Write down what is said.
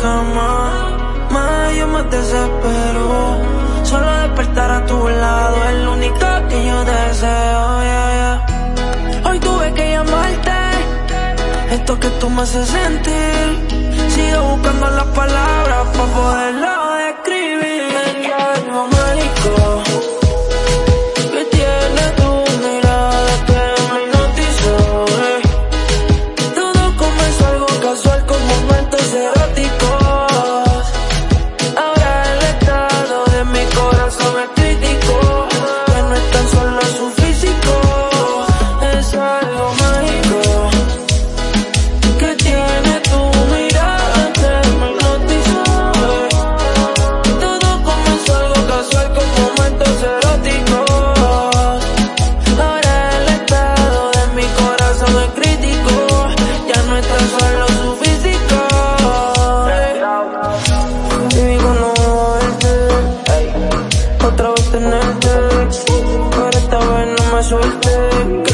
cama, más yo me desespero. Solo despertar a tu lado es lo único que yo deseo. Hoy tuve que llamarte, esto que tú me haces sentir. Sigo buscando las palabras para poderlo Ahora esta vez no me suelte